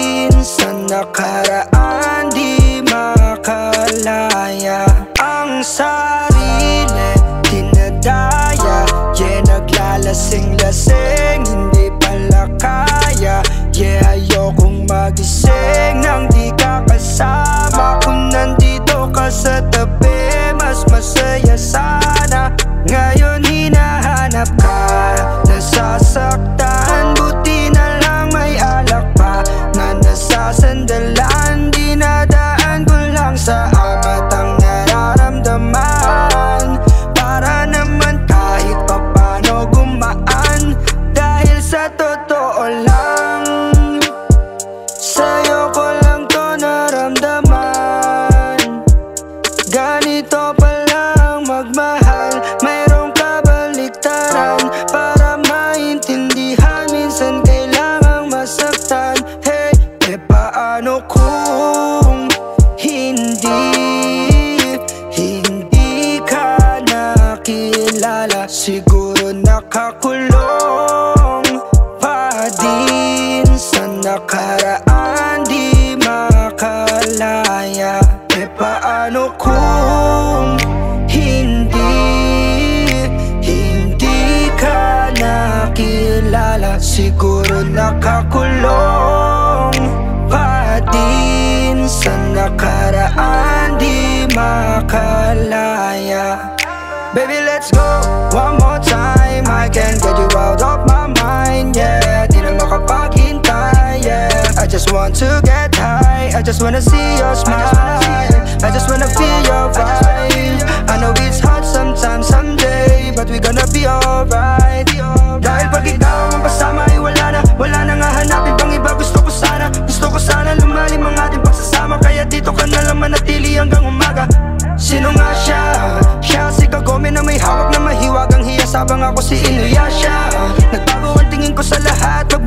din Sa nakaraan di makalaya. Ang sarili dinadaya. Yeah, naglalasing-lasing Hindi pala kaya. Yeah, ayokong magising Nang di ka kasama Kung nandito ka sa tabi the nakilala Siguro nakakulong. Pa din Sa nakaraan di makalaya. Eh paano kung hindi Hindi ka nakilala? Siguro nakakulong. Pa din Sa nakaraan di makalaya Baby, let's go one more time. I can't get you out of my mind, yeah. Di na makapaghintay, yeah. I just want to get high. I just wanna see your smile. I just wanna feel your vibe. I know it's hard sometimes, someday But we gonna be alright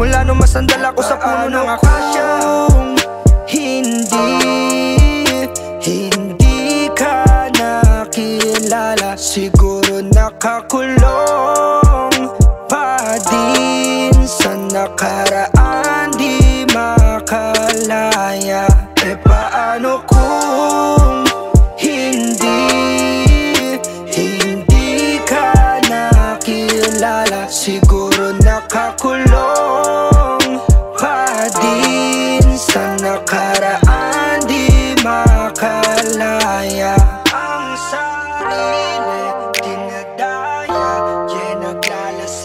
Magmula nung masandal ako sa puno ng akasya. Hindi, hindi ka nakilala. Siguro nakakulong pa din Sa nakaraan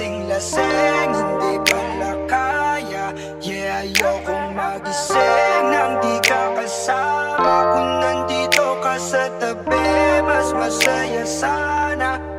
kasing laseng Hindi pala kaya. Yeah, ayokong magising Nang di ka kasama. Kung nandito ka sa tabi Mas masaya sana.